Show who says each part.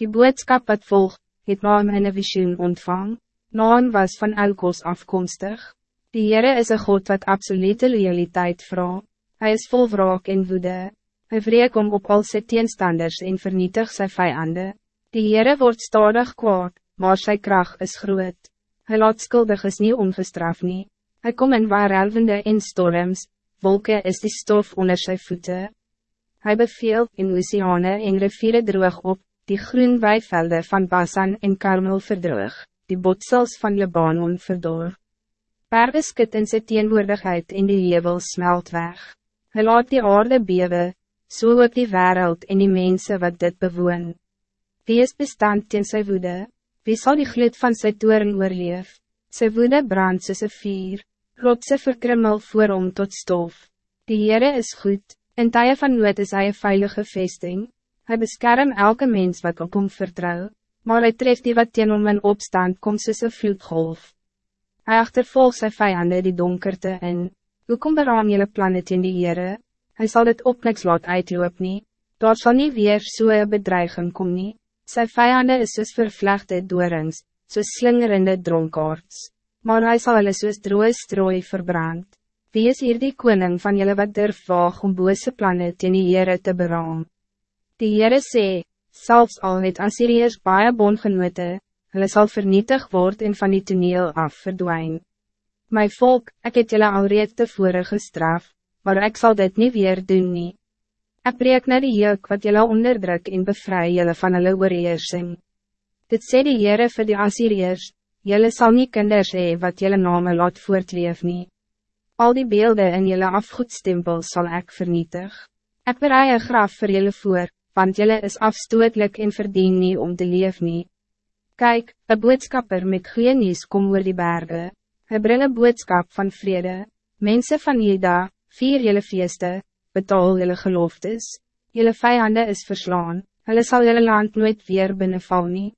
Speaker 1: Die boodskap wat volg, het Naam in een visioen ontvang. Naam was van Elkos afkomstig. Die Heere is een God wat absolute realiteit vraagt. Hij is vol wraak en woede. Hij wreek om op al sy teenstanders en vernietig sy vijanden. Die Heere wordt stadig kwaad, maar sy kracht is groot. Hij laat skuldig is nie ongestraf nie. Hy kom in waarelvende en storms, wolken is die stof onder sy voeten. Hij beveel in oceane en riviere droog op, die groen weivelde van Basan en Karmel verdroog, die botsels van Libanon verdor. Berge skit in sy teenwoordigheid en die jebel smelt weg. Hij laat die aarde bewe, so ook die wereld en die mensen wat dit bewoon. Wie is bestand teen sy woede? Wie zal die gloed van sy toren oorleef? Sy woede brand soos een vier, rotse verkrimmel voor om tot stof. Die Heere is goed, In tye van nood is hij een veilige vesting. Hij beskerm elke mens wat op hom vertrouw, maar hij treft die wat teen hom in opstand kom soos een vloedgolf. Hy achtervolg sy vijanden die donkerte in. Hoe kom beraam jylle planet in die Heere? Hy sal dit op niks laat uitloop nie. Daar sal nie weer so'n bedreiging kom nie. Sy vijanden is soos vervlechte doorings, soos slingerende dronkaards. Maar hij zal hulle soos droe strooi verbrand. Wie is hier die koning van jullie wat durf waag om bose plannen teen die Heere te beraam? Die Heere sê, selfs al het Assyriërs baie bondgenote, hulle sal vernietig word en van die toneel af verdwijn. My volk, ik het jullie al reeds tevore gestraf, maar ik zal dit niet weer doen nie. Ek breek na die juk wat jullie onderdruk en bevry jullie van hulle oorheersing. Dit sê die Heere vir die Assyriërs, jullie zal niet kinders hee wat jullie name laat voortleef nie. Al die beelden in jullie afgoedstempel zal ik vernietig. Ik bereid een graf voor jullie voor, want jullie is afstootelijk en verdien niet om te leef nie. Kijk, een boodskapper met goeie nieuws kom oor die bergen. Hij brengt een boodskap van vrede. Mensen van Jeda, vier jullie feesten, betaal jullie geloftes. Jullie vijanden is verslaan, hulle zal jullie land nooit weer binnenval nie.